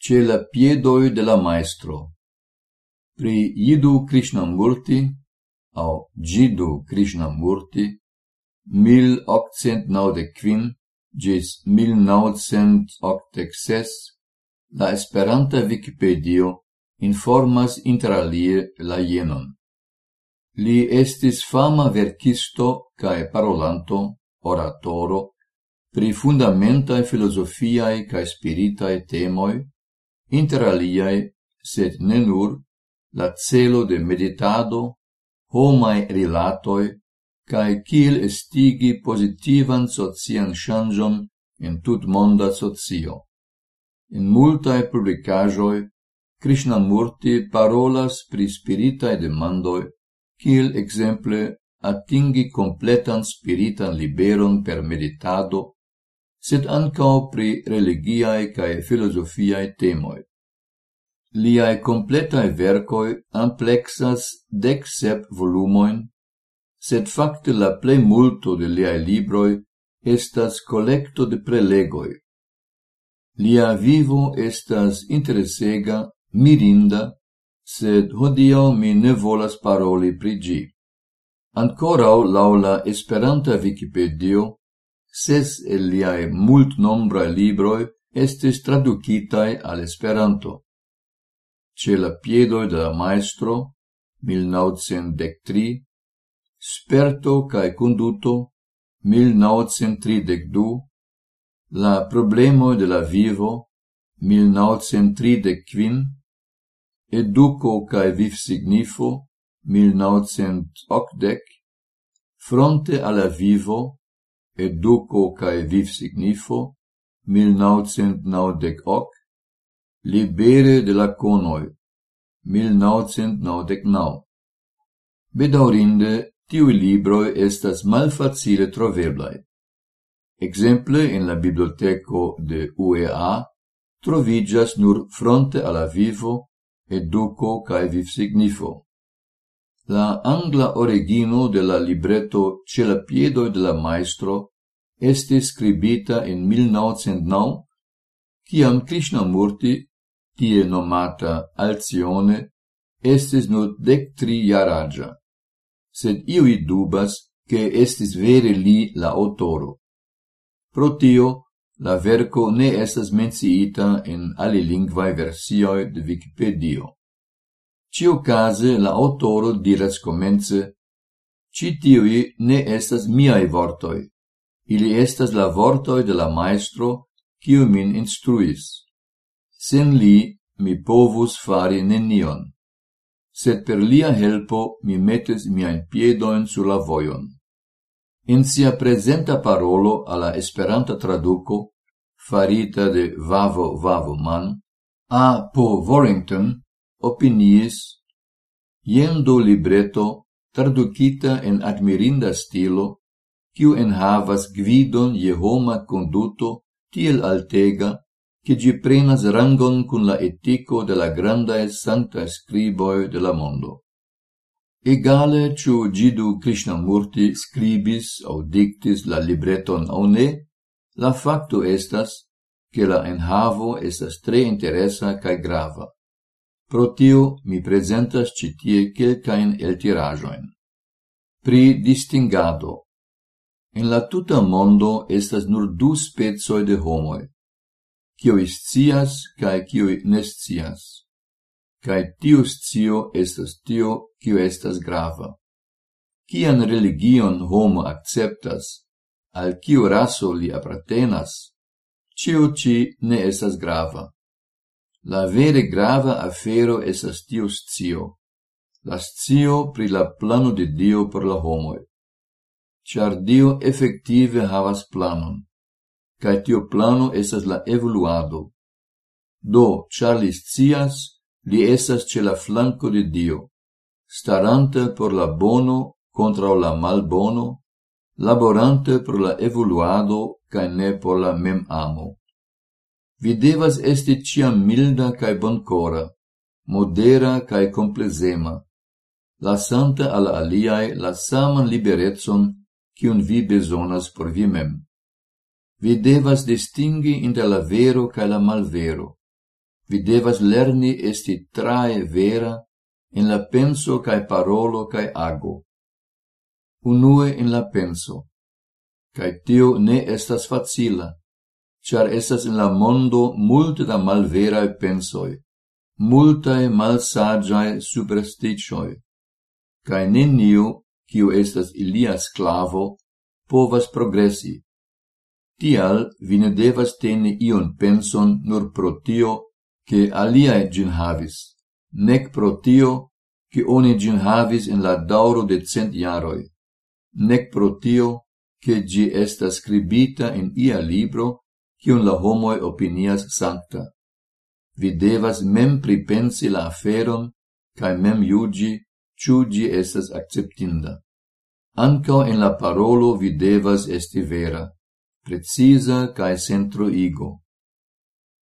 ce la piedoi de la maestro. Pri Idu Krishnamurti, au Jiddu Krishnamurti, 1895 gis 1986, la Esperanta Wikipedia informas interalie la jenon. Li estis fama verkisto cae parolanto, oratoro, pri fundamentae filosofiae cae spiritae temoi, inter aliae, sed ne nur, la celo de meditado, homai rilatoi, cae cil estigi positivan socian shangion in tut monda socio. In multae publicajoi, Krishnamurti parolas pri spiritae demandoi, cil exemple atingi completan spiritan liberon per meditado, sed ancao pri religiae cae filosofiae temoi. Liae completae vercoi amplexas dec sep volumoin, sed facte la plei multo de liae libroi estas collecto de prelegoi. Lia vivo estas interesega, mirinda, sed hodio mi ne volas paroli pri gi. Ancorau laula Esperanta Wikipedia, ses el liae multnombraj libroi estis traducitae al Esperanto. Ce la piedoi de la maestro, 1913, sperto kaj konduto 1932, la problemo de la vivo 1935, educo kaj viv signifo 1980, fronte alla vivo educo cae viv signifo, 1998, libere de la conoi, 1999. Bedaurinde, tiui libroi estas malfacile troveblai. Exemple, in la biblioteco de UEA trovigas nur fronte alla vivo, educo cae viv signifo. La angla origino de la libretto ce la piedo de la maestro este scribita in 1909, ciam Krishnamurti, tie nomata Alcione, estis nur dec tri jaraja, sed iui dubas che estis vere li la autoro. Pro tio, la verco ne estas menciita in alilingvae versioi de Wikipedia. Cio case la autoro diras comence, citiui ne estas miai vortoi, Ili estas la vortoi de la maestro, kiu min instruis. Sen li mi povus fari nenion, sed per lia helpo mi metes miain piedoin sur la voion. In sia presenta parolo alla esperanta traduco, farita de Vavo Vavo Man, a po Warrington opiniis, jen do libreto traducita en admirinda stilo, quo en havas gvidon je homa conduto tiel altega, che gi prenas rangon cun la etico de la grandae santa scriboi de la mondo. Egale ciu gidu Krishnamurti scribis au dictis la libreton au ne, la facto estas che la enhavo estas tre interesa cae grava. Pro tio mi presentas citie quelcaen el tirajoin. Pri distingado En la tuta mondo estas nur du spezoj de homoj, kioj scias kaj kioj ne scias. Kaj tiu scio estas tio, kio estas grava. Kian religion homo acceptas, al kiu raso li apratenas, ciu ci ne estas grava. La vere grava afero estas tiu scio, la scio pri la plano de Dio por la homoj char Dio effective havas planon, cae tio plano esas la evoluado. Do, char li scias, li esas ce la flanco de Dio, starante por la bono contra la malbono, laborante por la evoluado cae ne por la mem amo. Vi devas esti ciam milda cae boncora, modera cae complezema, lasante al aliae la saman liberetson cion vi besonas por vi mem. Vi devas distingi inter la vero ca la malvero. Vi devas lerni esti trae vera in la penso cae parolo cae ago. Unue in la penso. Cae tio ne estas facila, char estas in la mondo multe da malverae pensoi, multae malsagiae superstitioi, cae neniu kiu estas ilia sclavo, povas progressi. Tial vi ne devas teni ion penson nur pro tio, che aliae gin havis, nec pro tio, che oni gin havis in la dauro de cent iaroi, nec pro tio, che gi estas scribita in ia libro, cion la homoi opinias sancta. Vi devas mem pripensi la aferon, cae mem iugi ciu gi estas acceptinda. Ancao en la parolo vi devas esti vera, precisa cae centroigo.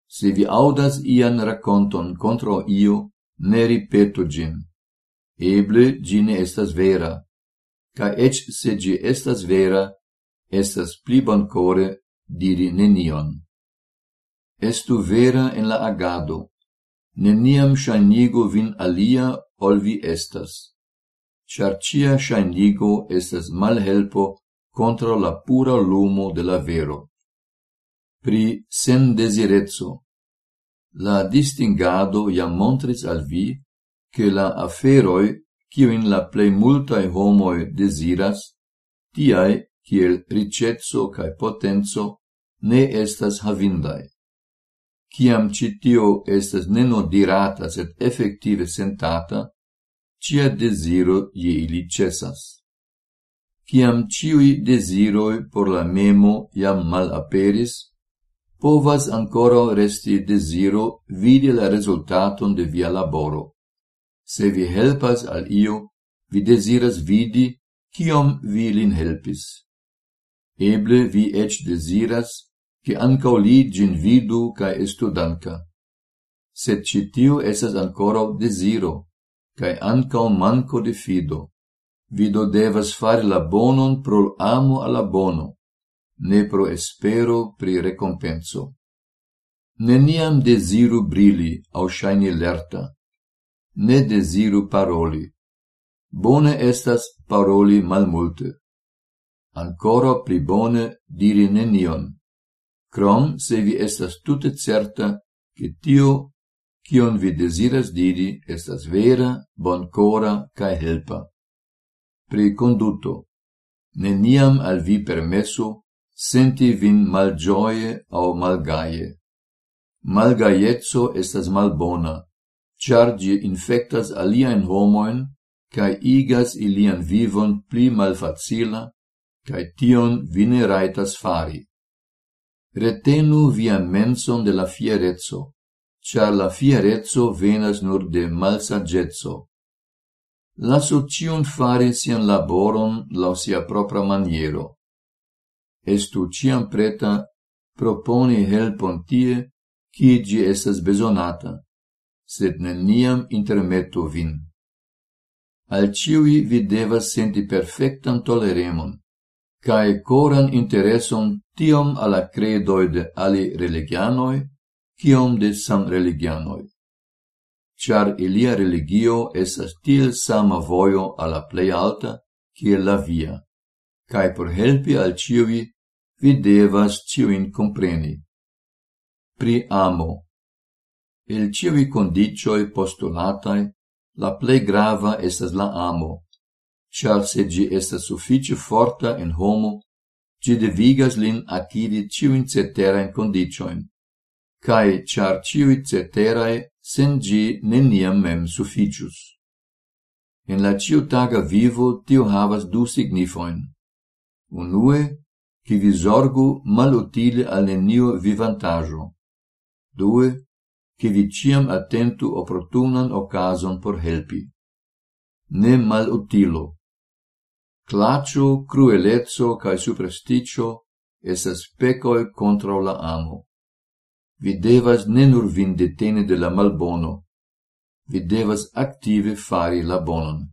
Se vi audas ian raconton contro io, ne ripeto gin. Eble gine estas vera, ca ec se gi estas vera, estas pli boncore diri nenion. Estu vera en la agado, neniam shanigo vin alia ol vi estas, char cia shaindigo estas malhelpo contra la pura lumo de la vero. Pri sen desirezzo, la distingado ja montris al vi che la aferoi in la plei multae homoi desiras, tiae, kiel ricezzo cae potenzo, ne estas havindae ciam citio estas neno dirata, sed effective sentata, cia desiro je ili cesas. Ciam ciui desiroi por la memo iam mal aperis, povas ancora resti desiro vidi la resultaton de via laboro. Se vi helpas al io, vi desiras vidi, ciam vi lin helpis. Eble vi ec desiras, che ancao li gin vidu cae estu danca. Sed citiu esas ancora desiro, cae ancao manco de fido. Vido devas fare la bonon pro amo alla bono, ne pro espero pri recompenso. Neniam desiru brili au shaini lerta, ne desiru paroli. Bone estas paroli malmulte, ancora pli bone diri nenion Crom, se vi estas tute certa, che tio, kion vi desiras diri, estas vera, boncora, cae helpa. Pri conduto, neniam al vi permesso senti vin malgioie au malgaie. Malgaiezzo estas malbona, char gi infectas aliaen homoen cae igas ilian vivon pli malfacila, cae tion vine raitas fari retenu via menson de la fierezzo, char la fierezzo venas nur de malsagezzo. Lasu cion fare sian laboron lau sia propra maniero. Estu ciam preta proponi helpon tie, qui gi estas besonata, sed neniam intermetto vin. Al ciui vi devas senti perfectan toleremon, cae coran intereson tiom alla credoi de ali religianoi, ciom de sam religianoi. Char ilia religio esas til sama voio alla plei alta, cie la via, cae por helpi al ciui, vi devas ciuin compreni. Pri amo. El ciui condicioi postulatai, la plei grava estas la amo, char se gi estas suffice forta en homo, gi devigas lin acidi ciuin ceterain condicioin, cae char ciui ceterae sen gi neniam mem sufficius. En la ciutaga vivo tio havas du signifoin. Unue, qui vi sorgu malutile al nenio vivantajo. Due, qui vi ciam attentu opportunan ocasion por helpi. Ne malutilo, Clacio, cruelezzo cae supersticio esas pecoi contra la amo. Vi devas ne nur vin detene de la malbono, vi devas active fari la bonon.